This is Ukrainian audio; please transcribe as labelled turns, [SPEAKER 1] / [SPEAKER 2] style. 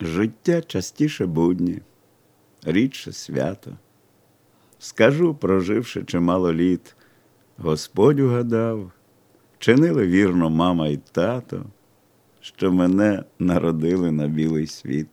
[SPEAKER 1] Життя частіше будні, рідше свято. Скажу, проживши чимало літ, Господь угадав, чинили вірно мама і тато, що мене народили на білий світ.